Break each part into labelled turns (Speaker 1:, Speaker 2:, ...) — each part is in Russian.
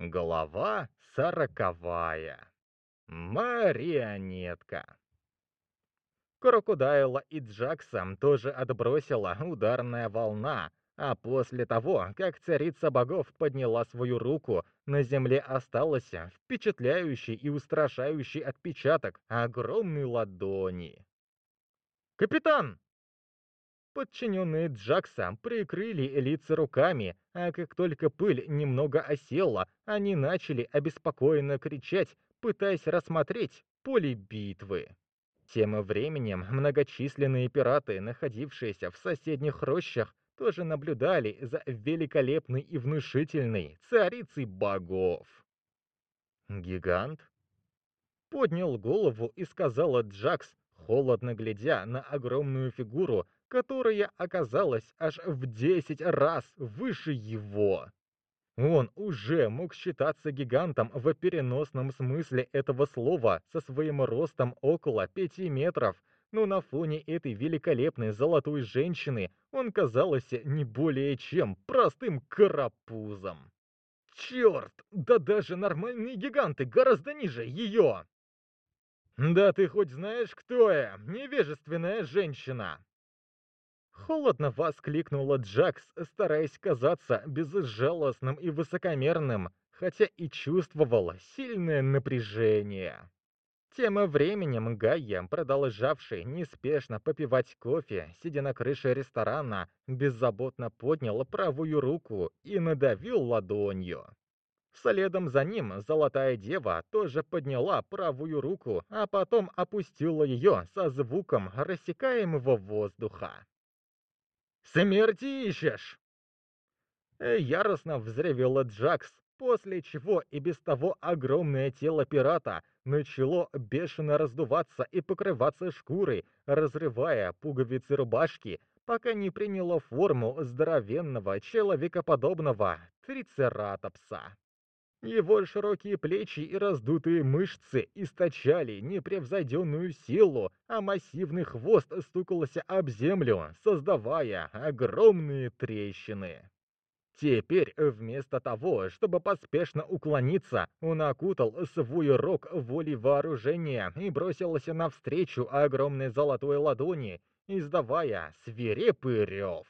Speaker 1: голова сороковая. Марионетка. Крокодайла и Джаксом тоже отбросила ударная волна, а после того, как царица богов подняла свою руку, на земле остался впечатляющий и устрашающий отпечаток огромной ладони. «Капитан!» Подчиненные Джакса прикрыли лица руками, а как только пыль немного осела, они начали обеспокоенно кричать, пытаясь рассмотреть поле битвы. Тем временем многочисленные пираты, находившиеся в соседних рощах, тоже наблюдали за великолепной и внушительной царицей богов. Гигант поднял голову и сказала Джакс, холодно глядя на огромную фигуру, которая оказалась аж в 10 раз выше его. Он уже мог считаться гигантом в переносном смысле этого слова со своим ростом около 5 метров, но на фоне этой великолепной золотой женщины он казался не более чем простым карапузом. Черт, да даже нормальные гиганты гораздо ниже ее! Да ты хоть знаешь, кто я? Невежественная женщина! Холодно воскликнула Джакс, стараясь казаться безжалостным и высокомерным, хотя и чувствовала сильное напряжение. Тем временем Гайя, продолжавший неспешно попивать кофе, сидя на крыше ресторана, беззаботно поднял правую руку и надавил ладонью. Следом за ним Золотая Дева тоже подняла правую руку, а потом опустила ее со звуком рассекаемого воздуха. Смертищешь! Э, яростно взревела Джакс, после чего и без того огромное тело пирата начало бешено раздуваться и покрываться шкурой, разрывая пуговицы рубашки, пока не приняло форму здоровенного человекоподобного трицератопса. Его широкие плечи и раздутые мышцы источали непревзойденную силу, а массивный хвост стукался об землю, создавая огромные трещины. Теперь, вместо того, чтобы поспешно уклониться, он окутал свой рог волей вооружения и бросился навстречу огромной золотой ладони, издавая свирепый рев.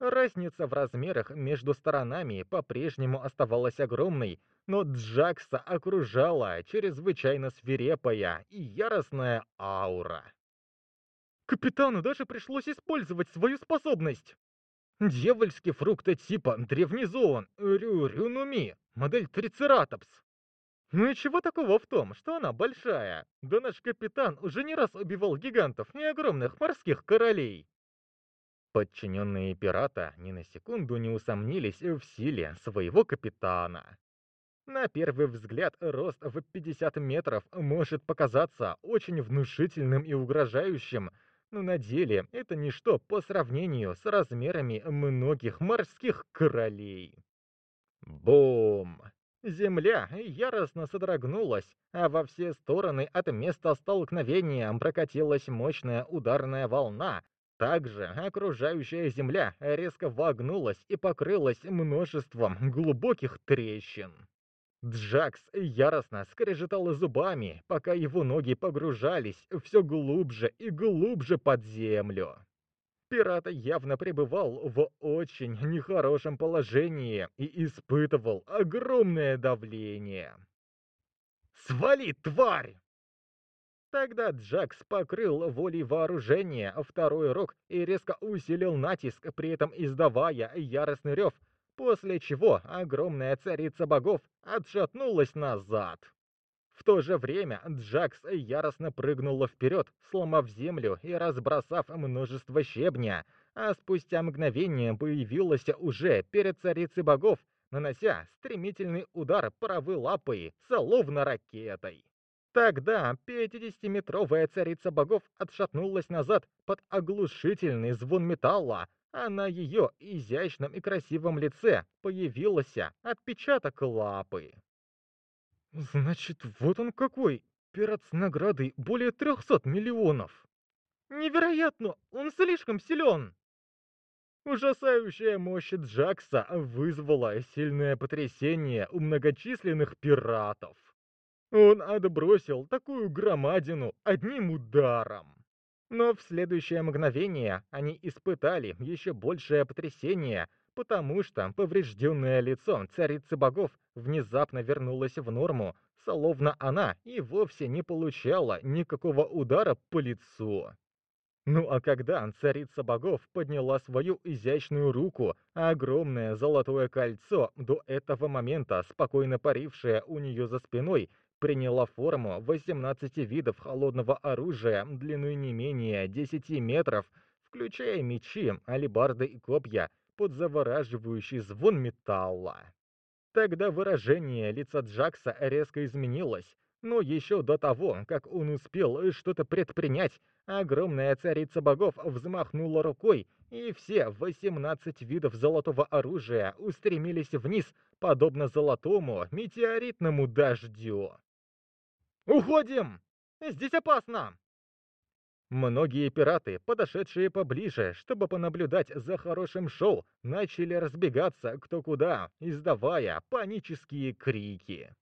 Speaker 1: Разница в размерах между сторонами по-прежнему оставалась огромной, но Джакса окружала чрезвычайно свирепая и яростная аура. Капитану даже пришлось использовать свою способность. Дьявольский фрукт типа древнезоон Рюрюнуми, модель Трицератопс. Ну и чего такого в том, что она большая? Да наш капитан уже не раз убивал гигантов и огромных морских королей. Подчиненные пирата ни на секунду не усомнились в силе своего капитана. На первый взгляд рост в 50 метров может показаться очень внушительным и угрожающим, но на деле это ничто по сравнению с размерами многих морских королей. Бум! Земля яростно содрогнулась, а во все стороны от места столкновения прокатилась мощная ударная волна, также окружающая земля резко вогнулась и покрылась множеством глубоких трещин. Джакс яростно скрежетал зубами, пока его ноги погружались все глубже и глубже под землю. Пират явно пребывал в очень нехорошем положении и испытывал огромное давление. «Свали, тварь!» Тогда Джакс покрыл волей вооружения второй рог и резко усилил натиск, при этом издавая яростный рев, после чего огромная царица богов отшатнулась назад. В то же время Джакс яростно прыгнула вперед, сломав землю и разбросав множество щебня, а спустя мгновение появилась уже перед царицей богов, нанося стремительный удар правой лапой, словно ракетой. Тогда пятидесятиметровая царица богов отшатнулась назад под оглушительный звон металла, а на ее изящном и красивом лице появился отпечаток лапы. «Значит, вот он какой! Пират с наградой более трехсот миллионов!» «Невероятно! Он слишком силен!» Ужасающая мощь Джакса вызвала сильное потрясение у многочисленных пиратов. Он отбросил такую громадину одним ударом. Но в следующее мгновение они испытали еще большее потрясение, потому что поврежденное лицо царицы богов внезапно вернулось в норму, словно она и вовсе не получала никакого удара по лицу. Ну а когда царица богов подняла свою изящную руку, а огромное золотое кольцо, до этого момента спокойно парившее у нее за спиной, приняла форму 18 видов холодного оружия длиной не менее 10 метров, включая мечи, алебарды и копья, под завораживающий звон металла. Тогда выражение лица Джакса резко изменилось, но еще до того, как он успел что-то предпринять, огромная царица богов взмахнула рукой, и все 18 видов золотого оружия устремились вниз, подобно золотому метеоритному дождю. Уходим! Здесь опасно!» Многие пираты, подошедшие поближе, чтобы понаблюдать за хорошим шоу, начали разбегаться кто куда, издавая панические крики.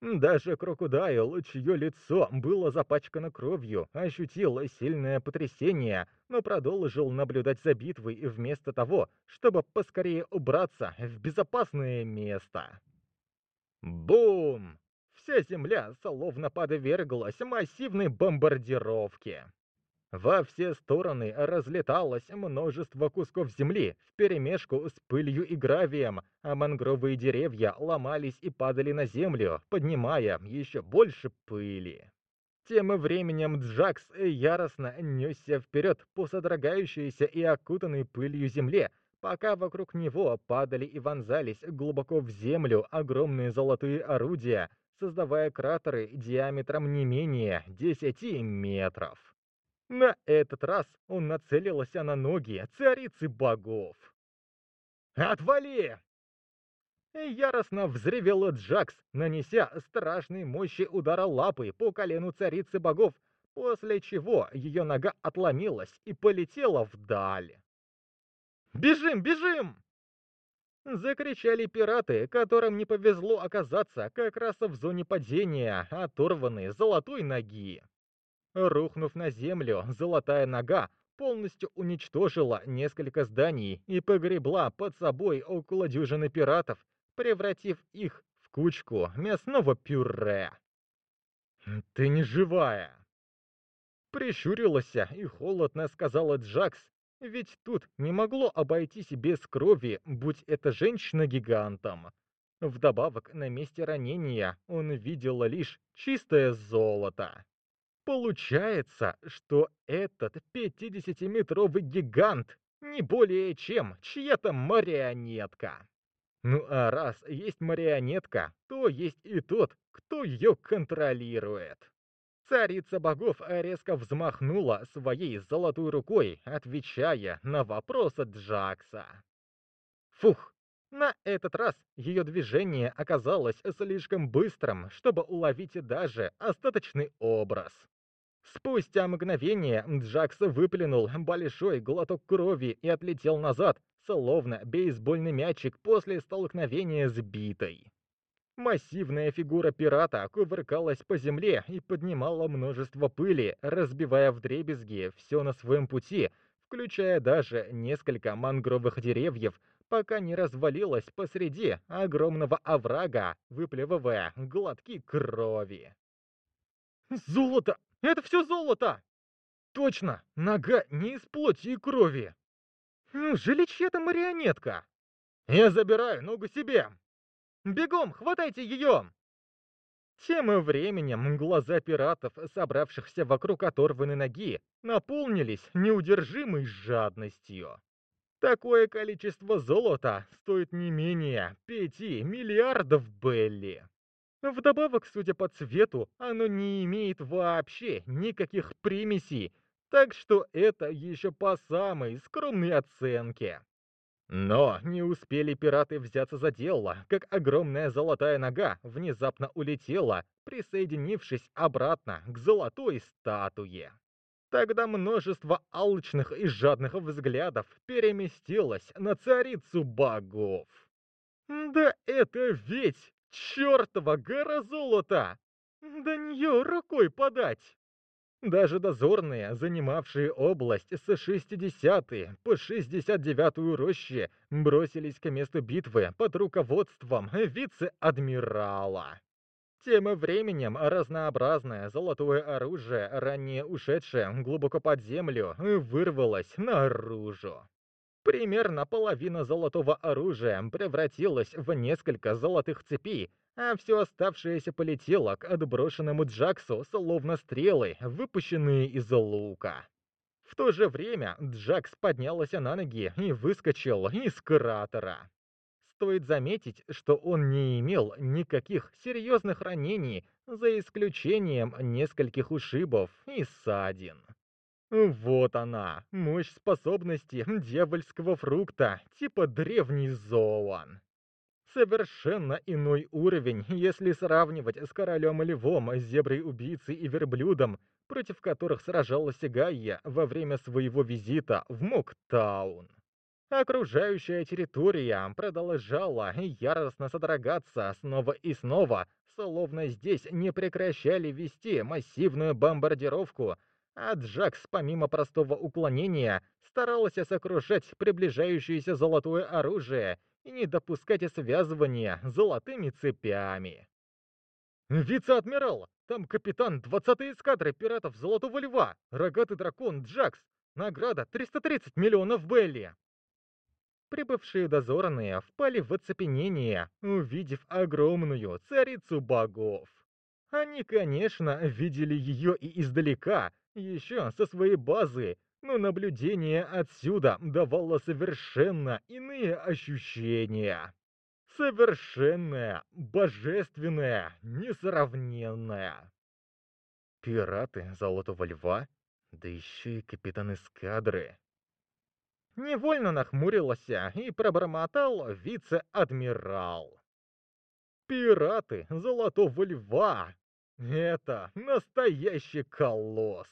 Speaker 1: Даже Крокудайл, чье лицо было запачкано кровью, ощутил сильное потрясение, но продолжил наблюдать за битвой вместо того, чтобы поскорее убраться в безопасное место. Бум! Вся земля словно подверглась массивной бомбардировке. Во все стороны разлеталось множество кусков земли вперемешку с пылью и гравием, а мангровые деревья ломались и падали на землю, поднимая еще больше пыли. Тем временем Джакс яростно несся вперед по содрогающейся и окутанной пылью земле, пока вокруг него падали и вонзались глубоко в землю огромные золотые орудия — создавая кратеры диаметром не менее 10 метров. На этот раз он нацелился на ноги царицы богов. «Отвали!» Яростно взревел Джакс, нанеся страшный мощи удара лапой по колену царицы богов, после чего ее нога отломилась и полетела вдаль. «Бежим, бежим!» Закричали пираты, которым не повезло оказаться как раз в зоне падения, оторванные золотой ноги. Рухнув на землю, золотая нога полностью уничтожила несколько зданий и погребла под собой около дюжины пиратов, превратив их в кучку мясного пюре. «Ты не живая!» Прищурилась и холодно сказала Джакс, ведь тут не могло обойтись без крови, будь это женщина гигантом. Вдобавок, на месте ранения он видел лишь чистое золото. Получается, что этот 50-метровый гигант не более чем чья-то марионетка. Ну а раз есть марионетка, то есть и тот, кто ее контролирует. Царица богов резко взмахнула своей золотой рукой, отвечая на вопросы Джакса. Фух! На этот раз ее движение оказалось слишком быстрым, чтобы уловить даже остаточный образ. Спустя мгновение Джакс выплюнул большой глоток крови и отлетел назад, словно бейсбольный мячик после столкновения с битой. Массивная фигура пирата кувыркалась по земле и поднимала множество пыли, разбивая вдребезги все на своем пути, включая даже несколько мангровых деревьев, пока не развалилась посреди огромного оврага, выплевывая глотки крови. «Золото! Это все золото!» «Точно! Нога не из плоти и крови!» «Неужели чья-то марионетка?» «Я забираю ногу себе!» Бегом, хватайте ее!» Тем временем глаза пиратов, собравшихся вокруг оторванной ноги, наполнились неудержимой жадностью. Такое количество золота стоит не менее 5 миллиардов белли. Вдобавок, судя по цвету, оно не имеет вообще никаких примесей, так что это еще по самой скромной оценке. Но не успели пираты взяться за дело, как огромная золотая нога внезапно улетела, присоединившись обратно к золотой статуе. Тогда множество алчных и жадных взглядов переместилось на царицу богов. Да это ведь чертова гора золота! До нее рукой подать! Даже дозорные, занимавшие область с 60 по 69 рощи, бросились к месту битвы под руководством вице-адмирала. Тем временем разнообразное золотое оружие, ранее ушедшее глубоко под землю, вырвалось наружу. Примерно половина золотого оружия превратилась в несколько золотых цепей, а все оставшееся полетело к отброшенному Джаксу словно стрелы, выпущенные из лука. В то же время Джакс поднялся на ноги и выскочил из кратера. Стоит заметить, что он не имел никаких серьезных ранений, за исключением нескольких ушибов и ссадин. Вот она, мощь способности дьявольского фрукта, типа древний Зоан. Совершенно иной уровень, если сравнивать с королем львом, зеброй-убийцей и верблюдом, против которых сражалась Гайя во время своего визита в Моктаун. Окружающая территория продолжала яростно содрогаться снова и снова, словно здесь не прекращали вести массивную бомбардировку а Джакс, помимо простого уклонения, старался сокрушать приближающееся золотое оружие и не допускать связывания золотыми цепями. «Вице-адмирал! Там капитан 20-й эскадры пиратов Золотого Льва, рогатый дракон Джакс, награда 330 миллионов Белли!» Прибывшие дозорные впали в оцепенение, увидев огромную царицу богов. Они, конечно, видели ее и издалека, еще со своей базы, но наблюдение отсюда давало совершенно иные ощущения. Совершенное, божественное, несравненное. Пираты Золотого Льва, да еще и капитан эскадры. Невольно нахмурился и пробормотал вице-адмирал. Пираты Золотого Льва это настоящий колосс